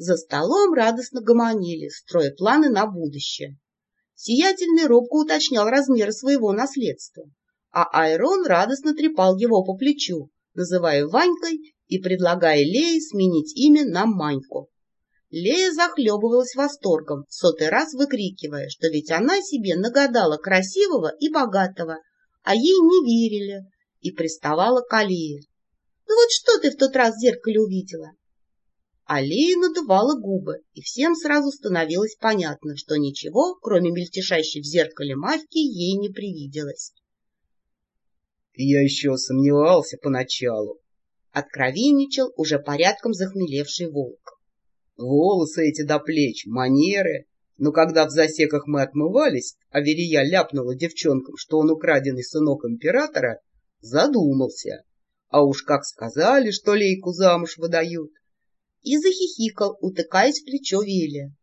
За столом радостно гомонили, строя планы на будущее. Сиятельный робко уточнял размеры своего наследства, а Айрон радостно трепал его по плечу, называя Ванькой и предлагая Лее сменить имя на Маньку. Лея захлебывалась восторгом, сотый раз выкрикивая, что ведь она себе нагадала красивого и богатого, а ей не верили, и приставала к Алие. «Ну вот что ты в тот раз в зеркале увидела?» Алия надувала губы, и всем сразу становилось понятно, что ничего, кроме мельтешащей в зеркале мавки, ей не привиделось. «Я еще сомневался поначалу», — откровенничал уже порядком захмелевший волк. «Волосы эти до плеч, манеры. Но когда в засеках мы отмывались, а Верия ляпнула девчонкам, что он украденный сынок императора, задумался. А уж как сказали, что лейку замуж выдают, и захихикал, утыкаясь в плечо Вилли.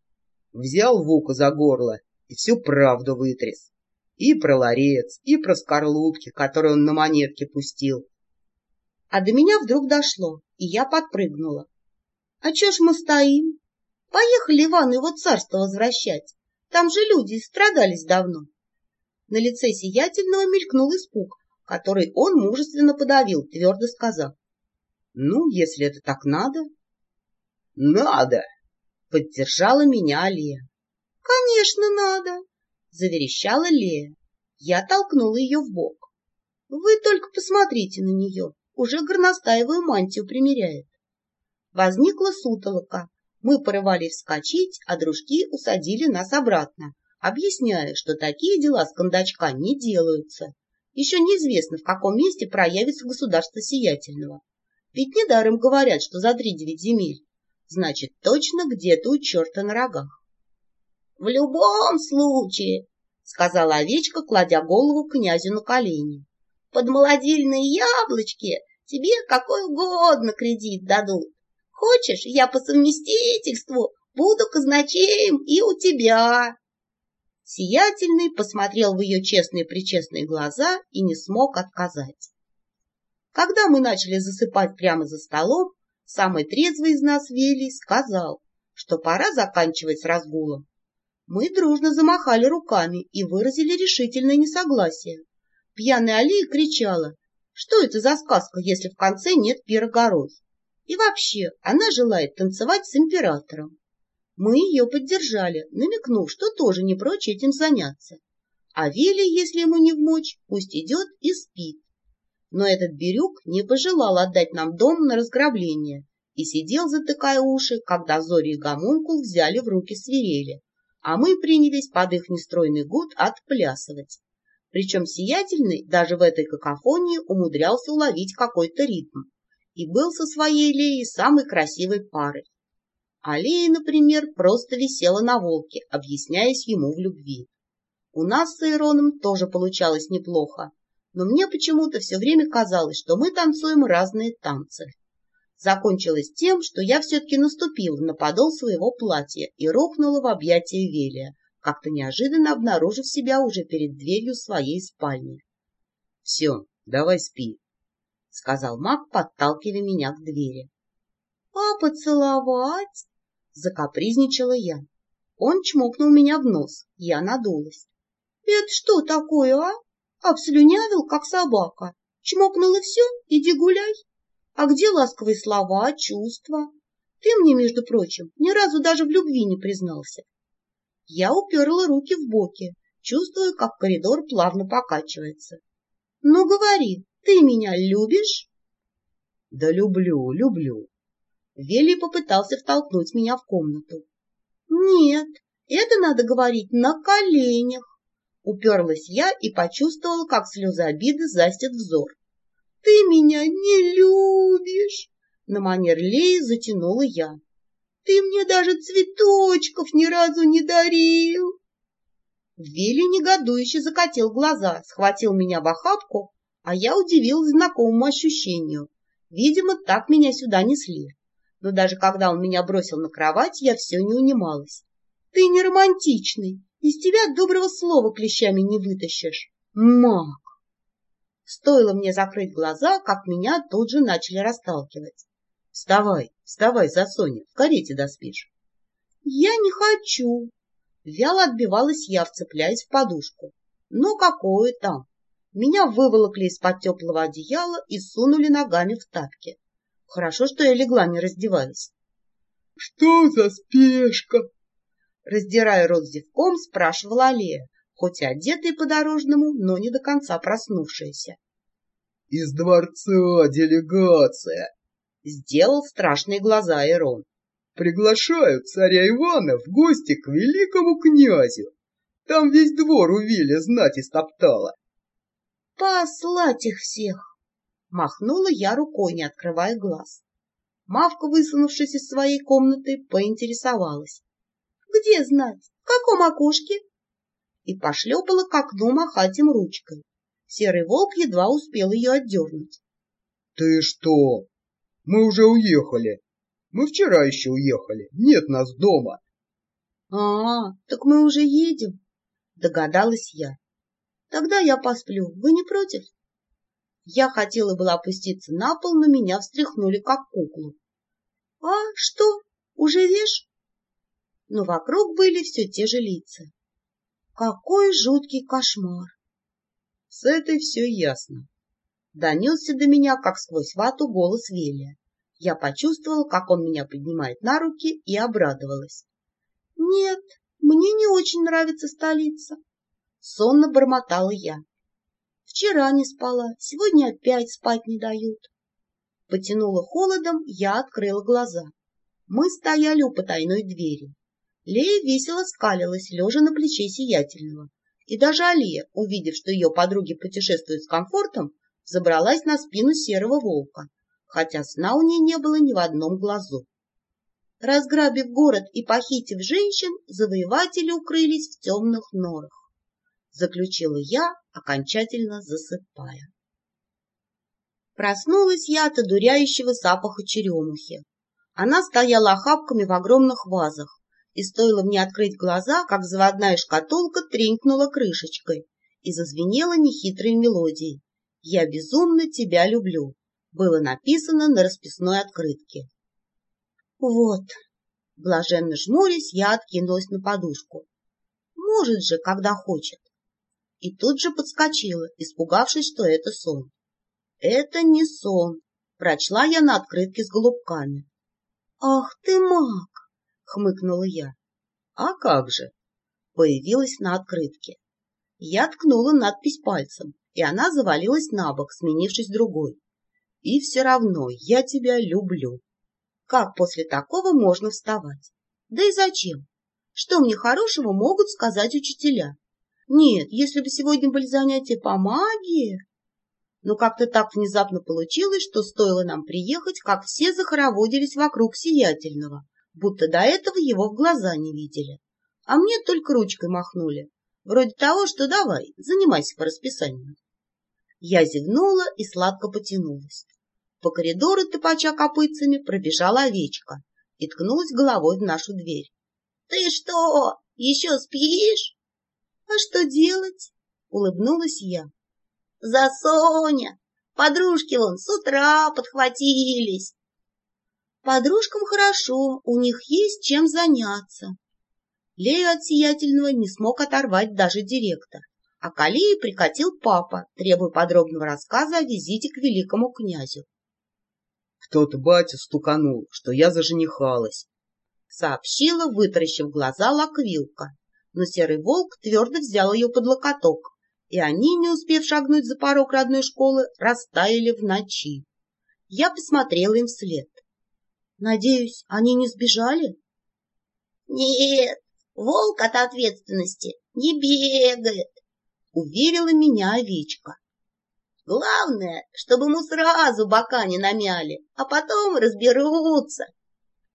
Взял Вука за горло и всю правду вытряс. И про ларец, и про скорлупки, которые он на монетке пустил. А до меня вдруг дошло, и я подпрыгнула. — А чё ж мы стоим? Поехали Иван его царство возвращать. Там же люди страдались давно. На лице сиятельного мелькнул испуг, который он мужественно подавил, твердо сказав. — Ну, если это так надо, «Надо!» — поддержала меня Лея. «Конечно, надо!» — заверещала Лея. Я толкнула ее в бок. «Вы только посмотрите на нее, уже горностаевую мантию примеряет». Возникла сутолока. Мы порывались вскочить, а дружки усадили нас обратно, объясняя, что такие дела с кондачка не делаются. Еще неизвестно, в каком месте проявится государство сиятельного. Ведь недаром говорят, что за три девять земель значит, точно где-то у черта на рогах. — В любом случае, — сказала овечка, кладя голову князю на колени, — под молодильные яблочки тебе какой угодно кредит дадут. Хочешь, я по совместительству буду казначеем и у тебя. Сиятельный посмотрел в ее честные-причестные глаза и не смог отказать. Когда мы начали засыпать прямо за столом, самый трезвый из нас Велий сказал, что пора заканчивать с разгулом. Мы дружно замахали руками и выразили решительное несогласие. Пьяная Алия кричала, что это за сказка, если в конце нет пира. И вообще, она желает танцевать с императором. Мы ее поддержали, намекнув, что тоже не прочь этим заняться. А Вели, если ему не вмочь, пусть идет и спит но этот Бирюк не пожелал отдать нам дом на разграбление и сидел, затыкая уши, когда Зори и Гомункул взяли в руки свирели, а мы принялись под их нестройный гуд отплясывать. Причем Сиятельный даже в этой какофонии умудрялся уловить какой-то ритм и был со своей Леей самой красивой парой. А Лея, например, просто висела на волке, объясняясь ему в любви. У нас с Ироном тоже получалось неплохо, но мне почему-то все время казалось, что мы танцуем разные танцы. Закончилось тем, что я все-таки наступила на подол своего платья и рухнула в объятия Велия, как-то неожиданно обнаружив себя уже перед дверью своей спальни. — Все, давай спи, — сказал маг, подталкивая меня к двери. — А поцеловать? — закапризничала я. Он чмокнул меня в нос, я надулась. — Это что такое, а? Обслюнявил, как собака. Чмокнул и все, иди гуляй. А где ласковые слова, чувства? Ты мне, между прочим, ни разу даже в любви не признался. Я уперла руки в боки, чувствуя, как коридор плавно покачивается. Ну, говори, ты меня любишь? Да люблю, люблю. Вели попытался втолкнуть меня в комнату. Нет, это надо говорить на коленях. Уперлась я и почувствовала, как слезы обиды застят взор. — Ты меня не любишь! — на манер Леи затянула я. — Ты мне даже цветочков ни разу не дарил! Вилли негодующе закатил глаза, схватил меня в охапку, а я удивилась знакомому ощущению. Видимо, так меня сюда несли. Но даже когда он меня бросил на кровать, я все не унималась. — Ты не романтичный, из тебя доброго слова клещами не вытащишь. Маг! Стоило мне закрыть глаза, как меня тут же начали расталкивать. Вставай, вставай, за Соня, в карете доспишь. Я не хочу. Вяло отбивалась я, вцепляясь в подушку. Но какое там? Меня выволокли из-под теплого одеяла и сунули ногами в тапки. Хорошо, что я легла, не раздеваясь. — Что за спешка? Раздирая рот зевком, спрашивала Алия, хоть и одетая по-дорожному, но не до конца проснувшаяся. — Из дворца делегация! — сделал страшные глаза Ирон. — Приглашают царя Ивана в гости к великому князю. Там весь двор у Виля знать истоптала. — Послать их всех! — махнула я рукой, не открывая глаз. Мавка, высунувшись из своей комнаты, поинтересовалась. — Где знать? В каком окошке? И пошлепала к окну махать им ручкой. Серый волк едва успел ее отдернуть. — Ты что? Мы уже уехали. Мы вчера еще уехали. Нет нас дома. — А, так мы уже едем, — догадалась я. — Тогда я посплю. Вы не против? Я хотела была опуститься на пол, но меня встряхнули, как куклу. — А, что, уже вешь? Но вокруг были все те же лица. Какой жуткий кошмар! С этой все ясно. Донесся до меня, как сквозь вату, голос Велия. Я почувствовала, как он меня поднимает на руки, и обрадовалась. — Нет, мне не очень нравится столица. Сонно бормотала я. Вчера не спала, сегодня опять спать не дают. Потянула холодом, я открыла глаза. Мы стояли у потайной двери. Лея весело скалилась, лежа на плече сиятельного. И даже Алия, увидев, что ее подруги путешествуют с комфортом, забралась на спину серого волка, хотя сна у ней не было ни в одном глазу. Разграбив город и похитив женщин, завоеватели укрылись в темных норах заключила я, окончательно засыпая. Проснулась я от одуряющего запаха черемухи. Она стояла охапками в огромных вазах, и стоило мне открыть глаза, как заводная шкатулка тренькнула крышечкой и зазвенела нехитрой мелодией. «Я безумно тебя люблю», было написано на расписной открытке. Вот, блаженно жмурясь, я откинулась на подушку. Может же, когда хочет и тут же подскочила, испугавшись, что это сон. «Это не сон», — прочла я на открытке с голубками. «Ах ты маг!» — хмыкнула я. «А как же?» — появилась на открытке. Я ткнула надпись пальцем, и она завалилась на бок, сменившись другой. «И все равно я тебя люблю». Как после такого можно вставать? Да и зачем? Что мне хорошего могут сказать учителя? Нет, если бы сегодня были занятия по магии... Но как-то так внезапно получилось, что стоило нам приехать, как все захороводились вокруг сиятельного, будто до этого его в глаза не видели. А мне только ручкой махнули, вроде того, что давай, занимайся по расписанию. Я зевнула и сладко потянулась. По коридору, топача копытцами, пробежала овечка и ткнулась головой в нашу дверь. — Ты что, еще спишь? — А что делать? — улыбнулась я. — За Соня! Подружки вон с утра подхватились. Подружкам хорошо, у них есть чем заняться. Лею от сиятельного не смог оторвать даже директор, а к Алии прикатил папа, требуя подробного рассказа о визите к великому князю. Кто-то батя стуканул, что я заженихалась, — сообщила, вытаращив глаза лаквилка но серый волк твердо взял ее под локоток, и они, не успев шагнуть за порог родной школы, растаяли в ночи. Я посмотрела им вслед. Надеюсь, они не сбежали? Нет, волк от ответственности не бегает, уверила меня овечка. Главное, чтобы ему сразу бока не намяли, а потом разберутся.